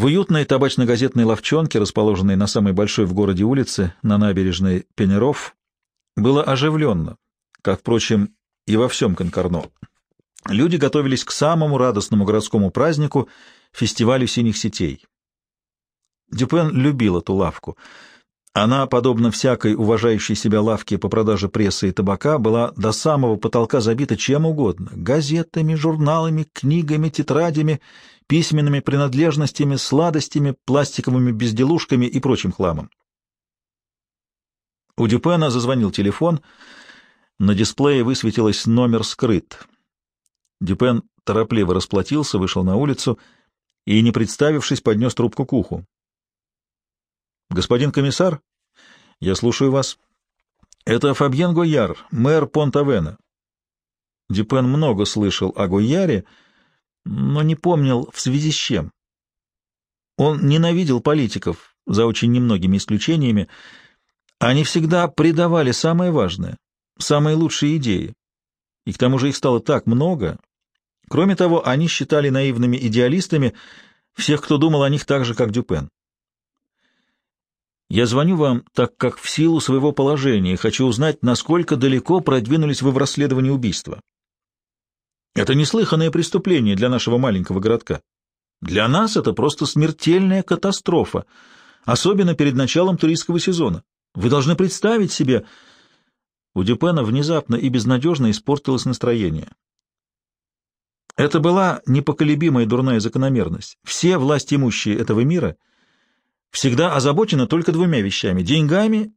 В уютной табачно-газетной ловчонке, расположенной на самой большой в городе улице, на набережной Пенеров, было оживленно, как, впрочем, и во всем Конкорно. Люди готовились к самому радостному городскому празднику — фестивалю синих сетей. Дюпен любил эту лавку. Она, подобно всякой уважающей себя лавке по продаже прессы и табака, была до самого потолка забита чем угодно — газетами, журналами, книгами, тетрадями, письменными принадлежностями, сладостями, пластиковыми безделушками и прочим хламом. У Дюпена зазвонил телефон. На дисплее высветилось номер скрыт. Дюпен торопливо расплатился, вышел на улицу и, не представившись, поднес трубку к уху. «Господин комиссар, я слушаю вас. Это Фабьен Гойяр, мэр Понт-Авена». Дюпен много слышал о Гойяре, но не помнил, в связи с чем. Он ненавидел политиков, за очень немногими исключениями. Они всегда предавали самое важное, самые лучшие идеи. И к тому же их стало так много. Кроме того, они считали наивными идеалистами всех, кто думал о них так же, как Дюпен. Я звоню вам, так как в силу своего положения хочу узнать, насколько далеко продвинулись вы в расследовании убийства. Это неслыханное преступление для нашего маленького городка. Для нас это просто смертельная катастрофа, особенно перед началом туристского сезона. Вы должны представить себе... У Дюпена внезапно и безнадежно испортилось настроение. Это была непоколебимая дурная закономерность. Все власть имущие этого мира — всегда озабочена только двумя вещами — деньгами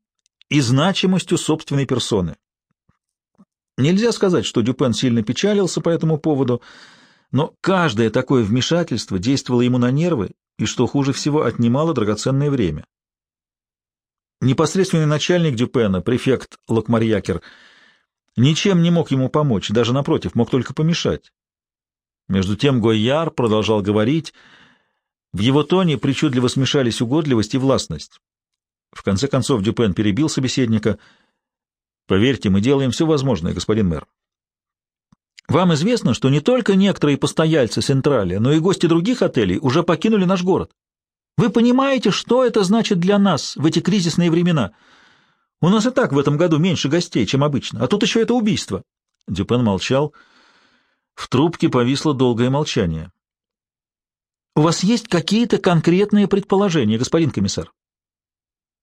и значимостью собственной персоны. Нельзя сказать, что Дюпен сильно печалился по этому поводу, но каждое такое вмешательство действовало ему на нервы и, что хуже всего, отнимало драгоценное время. Непосредственный начальник Дюпена, префект Локмарьякер, ничем не мог ему помочь, даже напротив, мог только помешать. Между тем Гойяр продолжал говорить — в его тоне причудливо смешались угодливость и властность. В конце концов Дюпен перебил собеседника. «Поверьте, мы делаем все возможное, господин мэр. Вам известно, что не только некоторые постояльцы Централи, но и гости других отелей уже покинули наш город. Вы понимаете, что это значит для нас в эти кризисные времена? У нас и так в этом году меньше гостей, чем обычно, а тут еще это убийство». Дюпен молчал. В трубке повисло долгое молчание. У вас есть какие-то конкретные предположения, господин комиссар?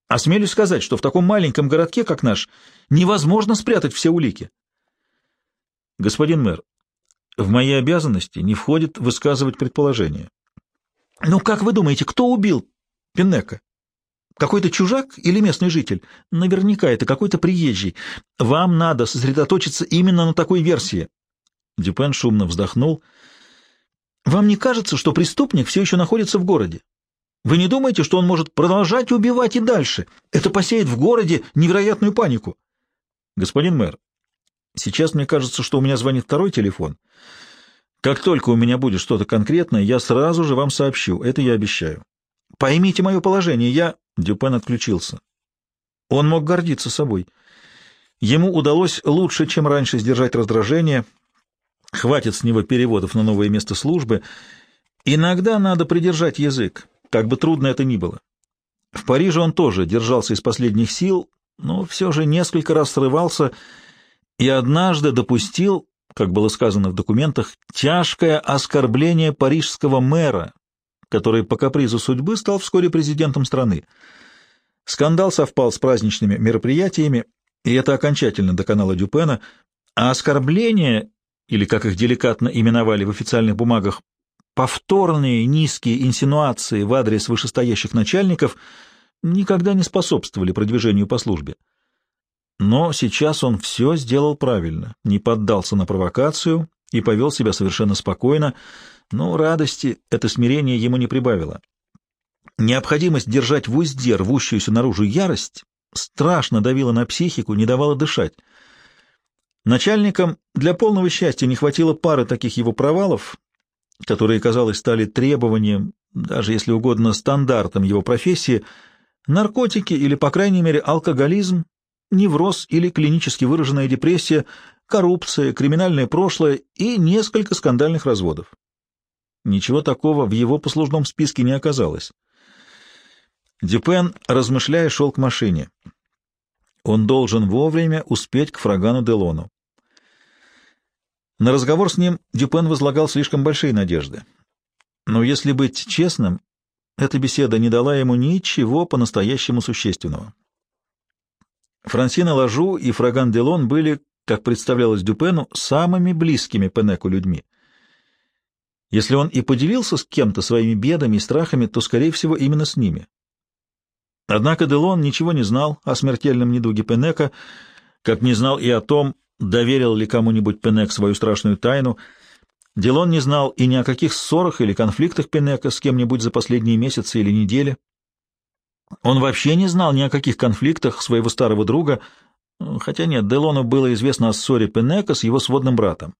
Осмелюсь сказать, что в таком маленьком городке, как наш, невозможно спрятать все улики. Господин мэр, в мои обязанности не входит высказывать предположения. Ну, как вы думаете, кто убил Пиннека? Какой-то чужак или местный житель? Наверняка это какой-то приезжий. Вам надо сосредоточиться именно на такой версии. Дюпен шумно вздохнул — вам не кажется, что преступник все еще находится в городе? Вы не думаете, что он может продолжать убивать и дальше? Это посеет в городе невероятную панику. Господин мэр, сейчас мне кажется, что у меня звонит второй телефон. Как только у меня будет что-то конкретное, я сразу же вам сообщу, это я обещаю. Поймите мое положение, я... Дюпен отключился. Он мог гордиться собой. Ему удалось лучше, чем раньше, сдержать раздражение — Хватит с него переводов на новое место службы. Иногда надо придержать язык, как бы трудно это ни было. В Париже он тоже держался из последних сил, но все же несколько раз срывался и однажды допустил, как было сказано в документах, тяжкое оскорбление парижского мэра, который по капризу судьбы стал вскоре президентом страны. Скандал совпал с праздничными мероприятиями, и это окончательно доконало Дюпена, а оскорбление или, как их деликатно именовали в официальных бумагах, повторные низкие инсинуации в адрес вышестоящих начальников никогда не способствовали продвижению по службе. Но сейчас он все сделал правильно, не поддался на провокацию и повел себя совершенно спокойно, но радости это смирение ему не прибавило. Необходимость держать в узде рвущуюся наружу ярость страшно давила на психику, не давала дышать. Начальникам для полного счастья не хватило пары таких его провалов, которые, казалось, стали требованием, даже если угодно, стандартом его профессии, наркотики или, по крайней мере, алкоголизм, невроз или клинически выраженная депрессия, коррупция, криминальное прошлое и несколько скандальных разводов. ничего такого в его послужном списке не оказалось. Дюпен, размышляя, шел к машине. Он должен вовремя успеть к фрагану Делону. На разговор с ним Дюпен возлагал слишком большие надежды. Но если быть честным, эта беседа не дала ему ничего по-настоящему существенного. Франсина Лажу и Фраган Делон были, как представлялось Дюпену, самыми близкими Пенеку людьми. Если он и поделился с кем-то своими бедами и страхами, то, скорее всего, именно с ними. Однако Делон ничего не знал о смертельном недуге Пенека, как не знал и о том, доверил ли кому-нибудь Пенек свою страшную тайну. Делон не знал и ни о каких ссорах или конфликтах Пенека с кем-нибудь за последние месяцы или недели. Он вообще не знал ни о каких конфликтах своего старого друга, хотя нет, Делону было известно о ссоре Пенека с его сводным братом.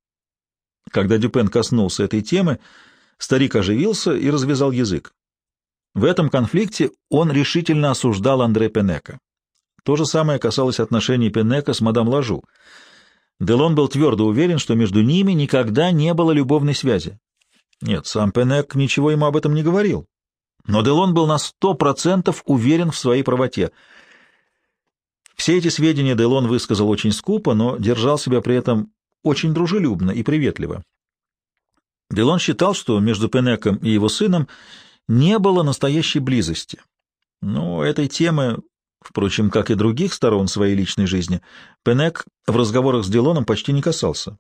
Когда Дюпен коснулся этой темы, старик оживился и развязал язык. В этом конфликте он решительно осуждал Андре Пенека. То же самое касалось отношений Пенека с мадам Лажу. Делон был твердо уверен, что между ними никогда не было любовной связи. Нет, сам Пенек ничего ему об этом не говорил. Но Делон был на сто процентов уверен в своей правоте. Все эти сведения Делон высказал очень скупо, но держал себя при этом очень дружелюбно и приветливо. Делон считал, что между Пенеком и его сыном не было настоящей близости. Но этой темы, впрочем, как и других сторон своей личной жизни, Пенек в разговорах с Делоном почти не касался.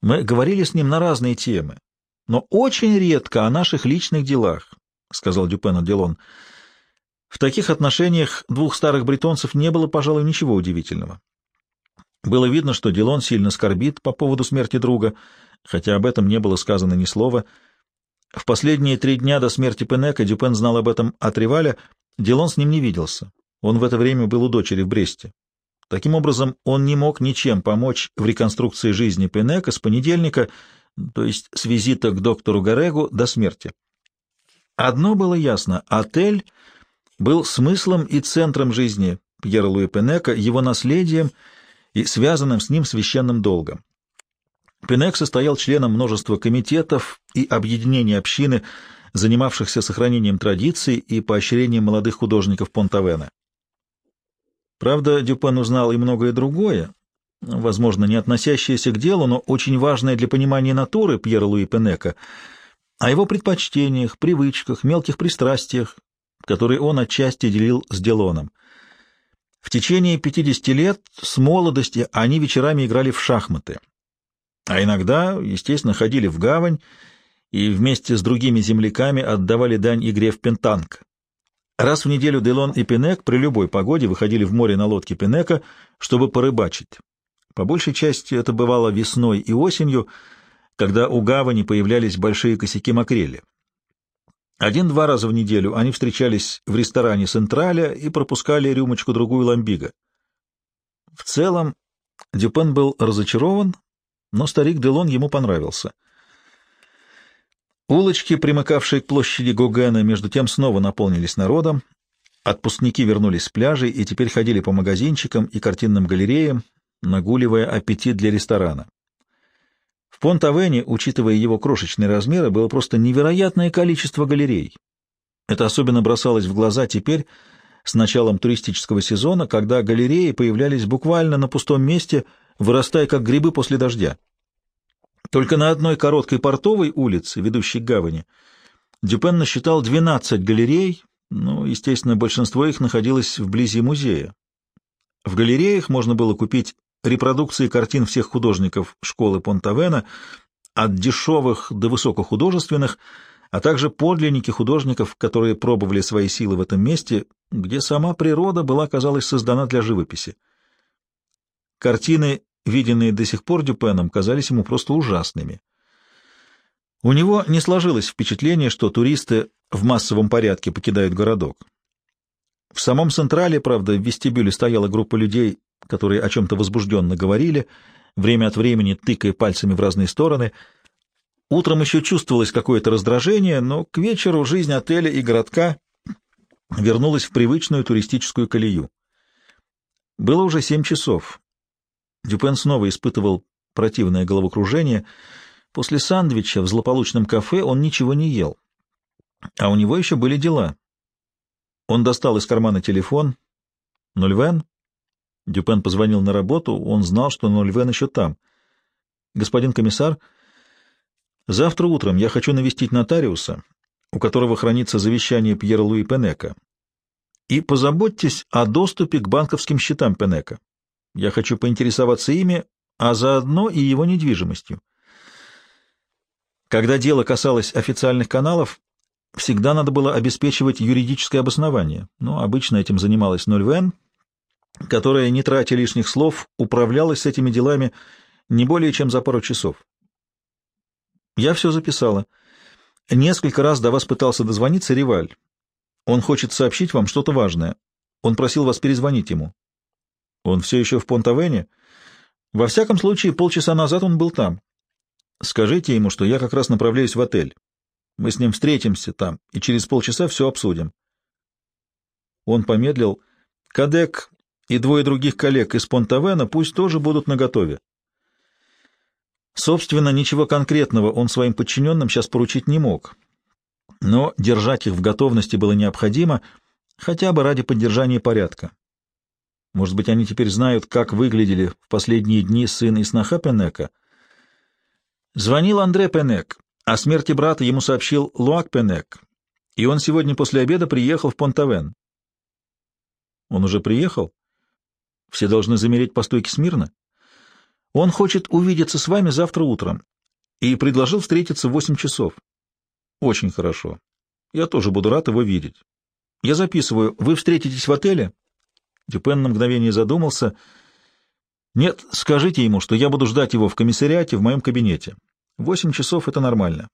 Мы говорили с ним на разные темы, но очень редко о наших личных делах, — сказал Дюпен Делон. В таких отношениях двух старых бретонцев не было, пожалуй, ничего удивительного. Было видно, что Дилон сильно скорбит по поводу смерти друга, хотя об этом не было сказано ни слова. В последние три дня до смерти Пенека Дюпен знал об этом от Риваля, Дилон с ним не виделся. Он в это время был у дочери в Бресте. Таким образом, он не мог ничем помочь в реконструкции жизни Пенека с понедельника, то есть с визита к доктору Гарегу до смерти. Одно было ясно — отель был смыслом и центром жизни Пьера Луи Пенека, его наследием — и связанным с ним священным долгом. Пенек состоял членом множества комитетов и объединений общины, занимавшихся сохранением традиций и поощрением молодых художников Понтавена. Правда, Дюпен узнал и многое другое, возможно, не относящееся к делу, но очень важное для понимания натуры Пьера Луи Пенека, о его предпочтениях, привычках, мелких пристрастиях, которые он отчасти делил с Делоном — в течение 50 лет с молодости они вечерами играли в шахматы, а иногда, естественно, ходили в гавань и вместе с другими земляками отдавали дань игре в пентанг. Раз в неделю Делон и Пенек при любой погоде выходили в море на лодке Пенека, чтобы порыбачить. По большей части это бывало весной и осенью, когда у гавани появлялись большие косяки макрели. Один-два раза в неделю они встречались в ресторане «Централя» и пропускали рюмочку-другую ламбига. В целом Дюпен был разочарован, но старик Делон ему понравился. Улочки, примыкавшие к площади Гогена, между тем снова наполнились народом. Отпускники вернулись с пляжей и теперь ходили по магазинчикам и картинным галереям, нагуливая аппетит для ресторана. В Понт-Авене, учитывая его крошечные размеры, было просто невероятное количество галерей. Это особенно бросалось в глаза теперь, с началом туристического сезона, когда галереи появлялись буквально на пустом месте, вырастая как грибы после дождя. Только на одной короткой портовой улице, ведущей к гавани, Дюпен насчитал 12 галерей, ну, естественно, большинство их находилось вблизи музея. В галереях можно было купить репродукции картин всех художников школы Понтавена, от дешевых до высокохудожественных, а также подлинники художников, которые пробовали свои силы в этом месте, где сама природа была, казалось, создана для живописи. Картины, виденные до сих пор Дюпеном, казались ему просто ужасными. У него не сложилось впечатление, что туристы в массовом порядке покидают городок. В самом Централе, правда, в вестибюле стояла группа людей которые о чем-то возбужденно говорили, время от времени тыкая пальцами в разные стороны. Утром еще чувствовалось какое-то раздражение, но к вечеру жизнь отеля и городка вернулась в привычную туристическую колею. Было уже семь часов. Дюпен снова испытывал противное головокружение. После сандвича в злополучном кафе он ничего не ел. А у него еще были дела. Он достал из кармана телефон. «Нольвен?» Дюпен позвонил на работу, он знал, что Нольвен еще там. «Господин комиссар, завтра утром я хочу навестить нотариуса, у которого хранится завещание Пьера Луи Пенека. И позаботьтесь о доступе к банковским счетам Пенека. Я хочу поинтересоваться ими, а заодно и его недвижимостью. Когда дело касалось официальных каналов, всегда надо было обеспечивать юридическое обоснование, но обычно этим занималась Нольвен, которая, не тратя лишних слов, управлялась с этими делами не более чем за пару часов. Я все записала. Несколько раз до вас пытался дозвониться Риваль. Он хочет сообщить вам что-то важное. Он просил вас перезвонить ему. Он все еще в Понтавене? Во всяком случае, полчаса назад он был там. Скажите ему, что я как раз направляюсь в отель. Мы с ним встретимся там и через полчаса все обсудим. Он помедлил. Кадек и двое других коллег из Понтавена пусть тоже будут наготове. Собственно, ничего конкретного он своим подчиненным сейчас поручить не мог, но держать их в готовности было необходимо, хотя бы ради поддержания порядка. Может быть, они теперь знают, как выглядели в последние дни сын и сноха Пенека. Звонил Андре Пенек, о смерти брата ему сообщил Луак Пенек, и он сегодня после обеда приехал в Понтавен. Он уже приехал? Все должны замереть по стойке смирно? Он хочет увидеться с вами завтра утром и предложил встретиться в восемь часов. Очень хорошо. Я тоже буду рад его видеть. Я записываю. Вы встретитесь в отеле? Дюпен на мгновение задумался. Нет, скажите ему, что я буду ждать его в комиссариате в моем кабинете. Восемь часов — это нормально.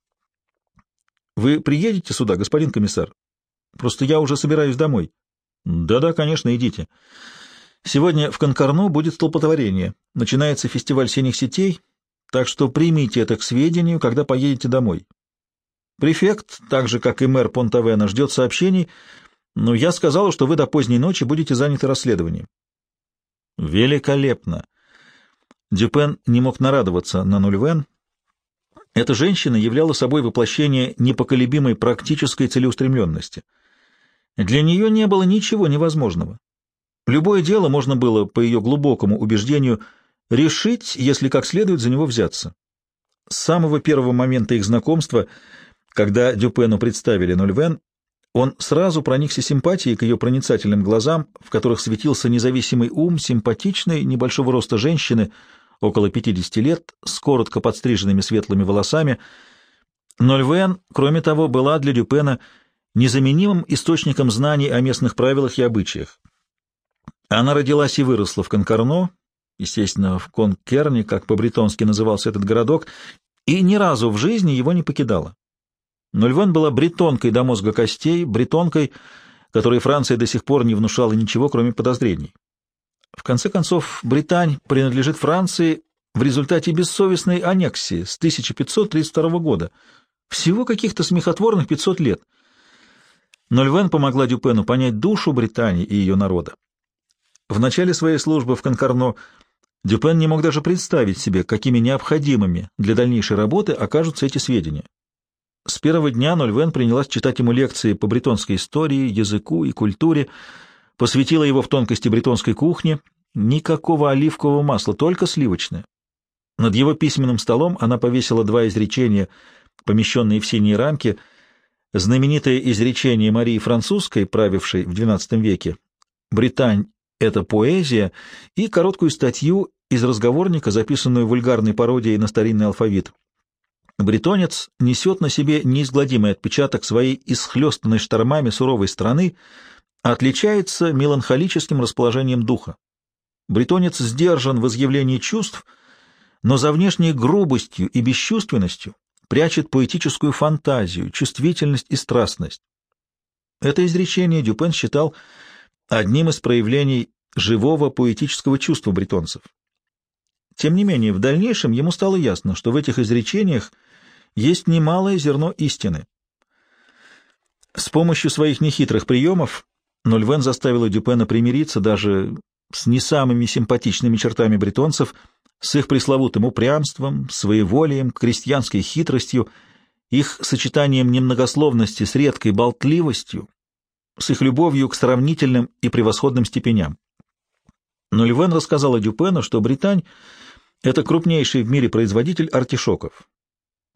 Вы приедете сюда, господин комиссар? Просто я уже собираюсь домой. Да-да, конечно, идите. Сегодня в Конкорно будет столпотворение. Начинается фестиваль синих сетей, так что примите это к сведению, когда поедете домой. Префект, так же, как и мэр Понтавена, ждет сообщений, но я сказал, что вы до поздней ночи будете заняты расследованием. Великолепно! Дюпен не мог нарадоваться на Нульвен. Эта женщина являла собой воплощение непоколебимой практической целеустремленности. Для нее не было ничего невозможного. Любое дело можно было, по ее глубокому убеждению, решить, если как следует за него взяться. С самого первого момента их знакомства, когда Дюпену представили Нольвен, он сразу проникся симпатией к ее проницательным глазам, в которых светился независимый ум симпатичной, небольшого роста женщины, около 50 лет, с коротко подстриженными светлыми волосами. Нольвен, кроме того, была для Дюпена незаменимым источником знаний о местных правилах и обычаях. Она родилась и выросла в Конкорно, естественно, в Конкерне, как по-бретонски назывался этот городок, и ни разу в жизни его не покидала. Нульвен была бретонкой до мозга костей, бретонкой, которой Франция до сих пор не внушала ничего, кроме подозрений. В конце концов, Британь принадлежит Франции в результате бессовестной аннексии с 1532 года. Всего каких-то смехотворных 500 лет. Нольвен помогла Дюпену понять душу Британии и ее народа. В начале своей службы в Конкорно Дюпен не мог даже представить себе, какими необходимыми для дальнейшей работы окажутся эти сведения. С первого дня Нольвен принялась читать ему лекции по бретонской истории, языку и культуре, посвятила его в тонкости бретонской кухни, никакого оливкового масла, только сливочное. Над его письменным столом она повесила два изречения, помещенные в синие рамки, знаменитое изречение Марии Французской, правившей в XII веке «Британь это поэзия и короткую статью из разговорника, записанную вульгарной пародией на старинный алфавит. Бретонец несет на себе неизгладимый отпечаток своей исхлестанной штормами суровой страны, отличается меланхолическим расположением духа. Бретонец сдержан в изъявлении чувств, но за внешней грубостью и бесчувственностью прячет поэтическую фантазию, чувствительность и страстность. Это изречение Дюпен считал одним из проявлений живого поэтического чувства бретонцев. Тем не менее, в дальнейшем ему стало ясно, что в этих изречениях есть немалое зерно истины. С помощью своих нехитрых приемов Нольвен заставила Дюпена примириться даже с не самыми симпатичными чертами бретонцев, с их пресловутым упрямством, своеволием, крестьянской хитростью, их сочетанием немногословности с редкой болтливостью, с их любовью к сравнительным и превосходным степеням. Но Ливен рассказала Дюпену, что Британь — это крупнейший в мире производитель артишоков.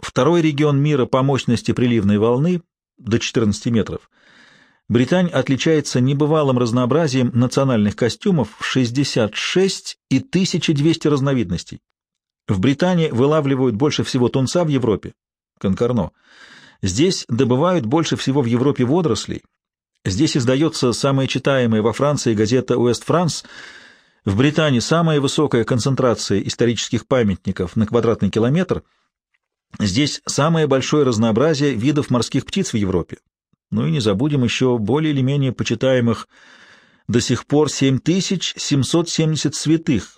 Второй регион мира по мощности приливной волны до 14 метров. Британь отличается небывалым разнообразием национальных костюмов в 66 и 1200 разновидностей. В Британии вылавливают больше всего тунца в Европе, конкорно. Здесь добывают больше всего в Европе водорослей. Здесь издается самая читаемая во Франции газета «Уэст Франс», в Британии самая высокая концентрация исторических памятников на квадратный километр. Здесь самое большое разнообразие видов морских птиц в Европе. Ну и не забудем еще более или менее почитаемых до сих пор 7770 святых,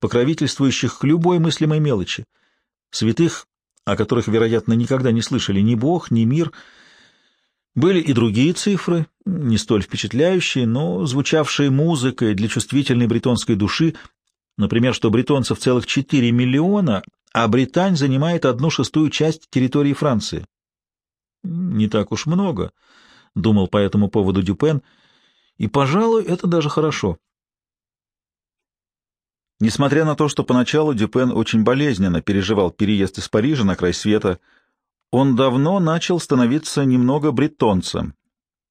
покровительствующих любой мыслимой мелочи. Святых, о которых, вероятно, никогда не слышали ни Бог, ни мир. Были и другие цифры, не столь впечатляющие, но звучавшие музыкой для чувствительной бретонской души, например, что бретонцев целых 4 миллиона, а Британь занимает одну шестую часть территории Франции. Не так уж много, думал по этому поводу Дюпен, и, пожалуй, это даже хорошо. Несмотря на то, что поначалу Дюпен очень болезненно переживал переезд из Парижа на край света, он давно начал становиться немного бретонцем,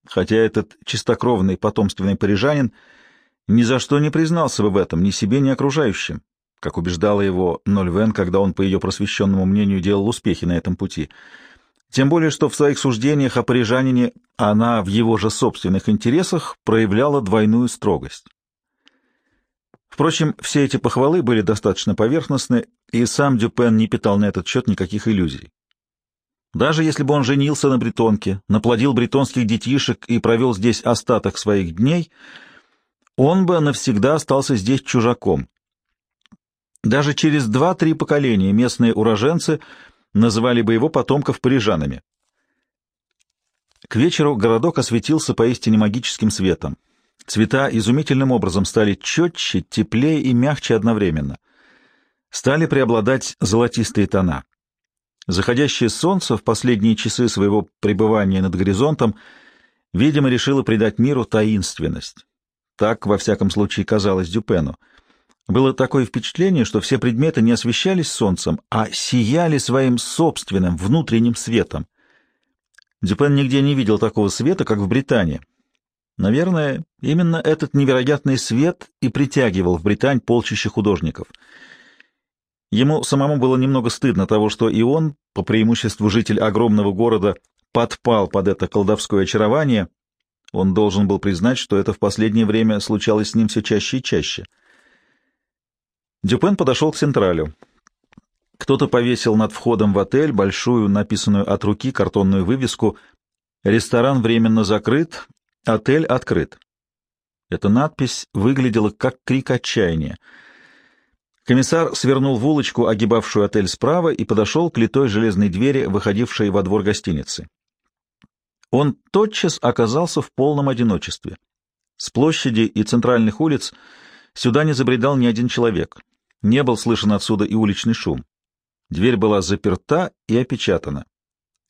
хотя этот чистокровный потомственный парижанин ни за что не признался бы в этом ни себе, ни окружающим, как убеждала его Нольвен, когда он, по ее просвещенному мнению, делал успехи на этом пути. Тем более, что в своих суждениях о парижанине она в его же собственных интересах проявляла двойную строгость. Впрочем, все эти похвалы были достаточно поверхностны, и сам Дюпен не питал на этот счет никаких иллюзий. Даже если бы он женился на бретонке, наплодил бретонских детишек и провел здесь остаток своих дней, он бы навсегда остался здесь чужаком. Даже через два-три поколения местные уроженцы называли бы его потомков парижанами. К вечеру городок осветился поистине магическим светом. Цвета изумительным образом стали четче, теплее и мягче одновременно. Стали преобладать золотистые тона. Заходящее солнце в последние часы своего пребывания над горизонтом, видимо, решило придать миру таинственность. Так, во всяком случае, казалось Дюпену. Было такое впечатление, что все предметы не освещались солнцем, а сияли своим собственным внутренним светом. Дюпен нигде не видел такого света, как в Британии. Наверное, именно этот невероятный свет и притягивал в Британь полчища художников — Ему самому было немного стыдно того, что и он, по преимуществу житель огромного города, подпал под это колдовское очарование. Он должен был признать, что это в последнее время случалось с ним все чаще и чаще. Дюпен подошел к Централю. Кто-то повесил над входом в отель большую, написанную от руки, картонную вывеску «Ресторан временно закрыт, отель открыт». Эта надпись выглядела как крик отчаяния — Комиссар свернул в улочку, огибавшую отель справа, и подошел к литой железной двери, выходившей во двор гостиницы. Он тотчас оказался в полном одиночестве. С площади и центральных улиц сюда не забредал ни один человек. Не был слышен отсюда и уличный шум. Дверь была заперта и опечатана.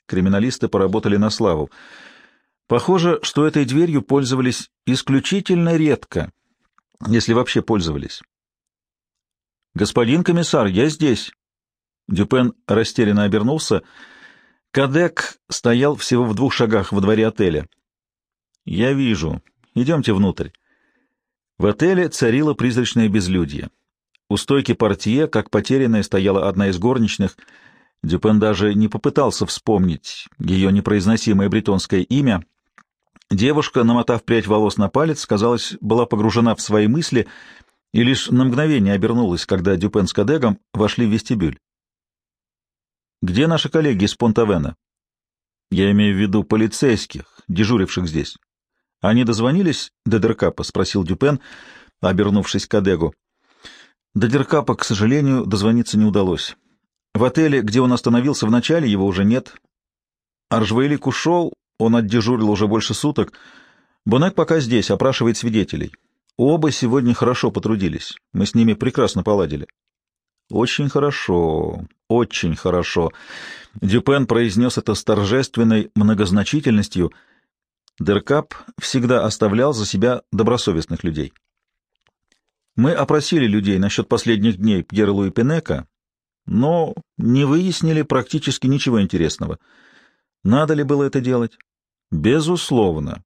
Криминалисты поработали на славу. Похоже, что этой дверью пользовались исключительно редко, если вообще пользовались. «Господин комиссар, я здесь!» Дюпен растерянно обернулся. Кадек стоял всего в двух шагах во дворе отеля. «Я вижу. Идемте внутрь». В отеле царило призрачное безлюдье. У стойки портье, как потерянная, стояла одна из горничных. Дюпен даже не попытался вспомнить ее непроизносимое бретонское имя. Девушка, намотав прядь волос на палец, казалось, была погружена в свои мысли — и лишь на мгновение обернулась, когда Дюпен с Кадегом вошли в вестибюль. «Где наши коллеги из Понтавена?» «Я имею в виду полицейских, дежуривших здесь». «Они дозвонились до Деркапа?» — спросил Дюпен, обернувшись к Кадегу. До Деркапа, к сожалению, дозвониться не удалось. В отеле, где он остановился вначале, его уже нет. Аржвейлик ушел, он отдежурил уже больше суток. Бонек пока здесь, опрашивает свидетелей. Оба сегодня хорошо потрудились. Мы с ними прекрасно поладили. Очень хорошо, очень хорошо. Дюпен произнес это с торжественной многозначительностью. Деркап всегда оставлял за себя добросовестных людей. Мы опросили людей насчет последних дней Пьера Луи Пенека, но не выяснили практически ничего интересного. Надо ли было это делать? Безусловно.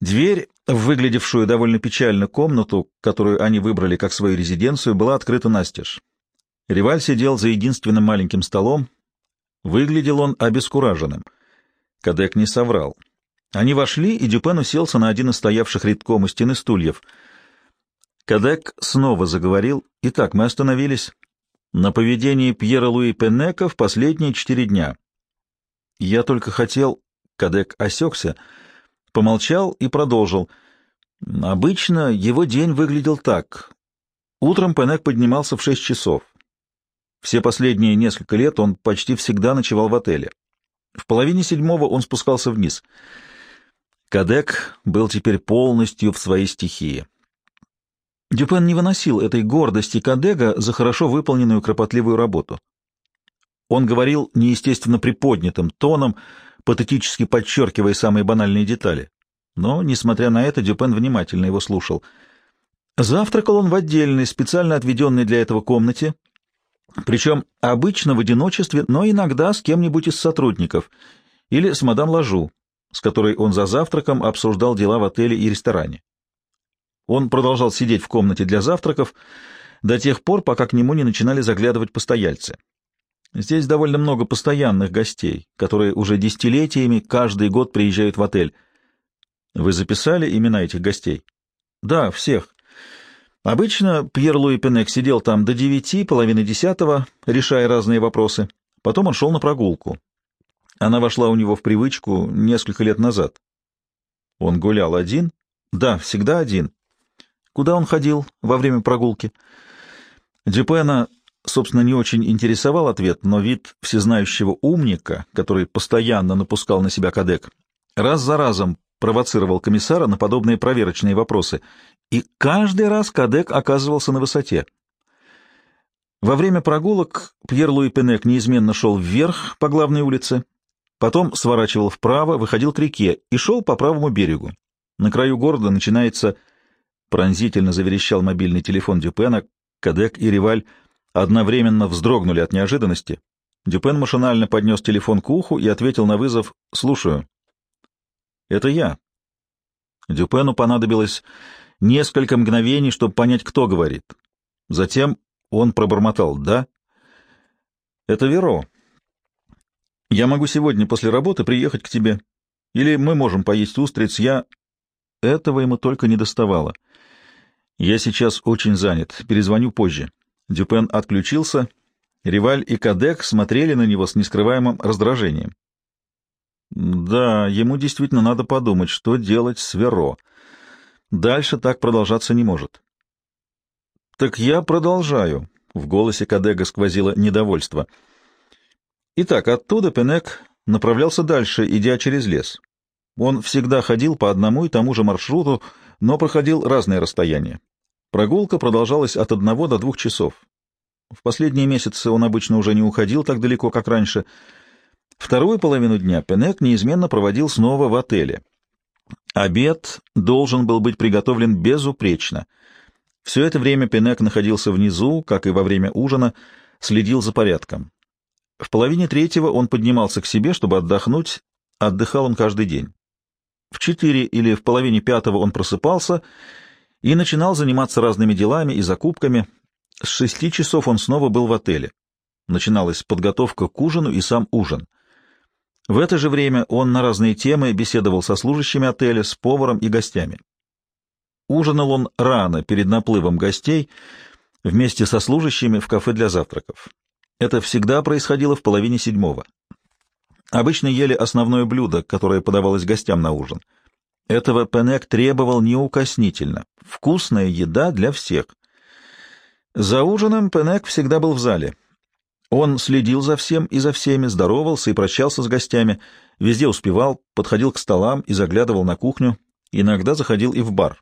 Дверь, выглядевшую довольно печально комнату, которую они выбрали как свою резиденцию, была открыта настежь. Реваль сидел за единственным маленьким столом. Выглядел он обескураженным. Кадек не соврал. Они вошли, и Дюпен уселся на один из стоявших редком у стены стульев. Кадек снова заговорил. «Итак, мы остановились на поведении Пьера Луи Пенека в последние четыре дня. Я только хотел...» Кадек осекся, помолчал и продолжил. «Обычно его день выглядел так. Утром Пенек поднимался в шесть часов. Все последние несколько лет он почти всегда ночевал в отеле. В половине седьмого он спускался вниз. Кадек был теперь полностью в своей стихии. Дюпен не выносил этой гордости Кадега за хорошо выполненную кропотливую работу. Он говорил неестественно приподнятым тоном, патетически подчеркивая самые банальные детали. Но, несмотря на это, Дюпен внимательно его слушал. Завтракал он в отдельной, специально отведенной для этого комнате, причем обычно в одиночестве, но иногда с кем-нибудь из сотрудников или с мадам Лажу, с которой он за завтраком обсуждал дела в отеле и ресторане. Он продолжал сидеть в комнате для завтраков до тех пор, пока к нему не начинали заглядывать постояльцы. Здесь довольно много постоянных гостей, которые уже десятилетиями каждый год приезжают в отель. Вы записали имена этих гостей? Да, всех. Обычно Пьер Луи Пенек сидел там до девяти, половины десятого, решая разные вопросы. Потом он шел на прогулку. Она вошла у него в привычку несколько лет назад. Он гулял один? Да, всегда один. Куда он ходил во время прогулки? Дюпена, собственно, не очень интересовал ответ, но вид всезнающего умника, который постоянно напускал на себя кадек, раз за разом провоцировал комиссара на подобные проверочные вопросы, и каждый раз Кадек оказывался на высоте. Во время прогулок Пьер Луи Пенек неизменно шел вверх по главной улице, потом сворачивал вправо, выходил к реке и шел по правому берегу. На краю города начинается... Пронзительно заверещал мобильный телефон Дюпена. Кадек и Риваль одновременно вздрогнули от неожиданности. Дюпен машинально поднес телефон к уху и ответил на вызов «Слушаю». «Это я». Дюпену понадобилось несколько мгновений, чтобы понять, кто говорит. Затем он пробормотал «да». «Это Веро. Я могу сегодня после работы приехать к тебе. Или мы можем поесть устриц. Я...» Этого ему только не доставало. «Я сейчас очень занят. Перезвоню позже». Дюпен отключился. Риваль и Кадек смотрели на него с нескрываемым раздражением. Да, ему действительно надо подумать, что делать с Веро. Дальше так продолжаться не может. «Так я продолжаю», — в голосе Кадега сквозило недовольство. Итак, оттуда Пенек направлялся дальше, идя через лес. Он всегда ходил по одному и тому же маршруту, но проходил разные расстояния. Прогулка продолжалась от одного до двух часов. В последние месяцы он обычно уже не уходил так далеко, как раньше. Вторую половину дня Пенек неизменно проводил снова в отеле. Обед должен был быть приготовлен безупречно. Все это время Пенек находился внизу, как и во время ужина, следил за порядком. В половине третьего он поднимался к себе, чтобы отдохнуть. Отдыхал он каждый день. В четыре или в половине пятого он просыпался и начинал заниматься разными делами и закупками. С шести часов он снова был в отеле. Начиналась подготовка к ужину и сам ужин — в это же время он на разные темы беседовал со служащими отеля, с поваром и гостями. Ужинал он рано, перед наплывом гостей, вместе со служащими в кафе для завтраков. Это всегда происходило в половине седьмого. Обычно ели основное блюдо, которое подавалось гостям на ужин. Этого Пенек требовал неукоснительно. Вкусная еда для всех. За ужином Пенек всегда был в зале — он следил за всем и за всеми, здоровался и прощался с гостями, везде успевал, подходил к столам и заглядывал на кухню, иногда заходил и в бар.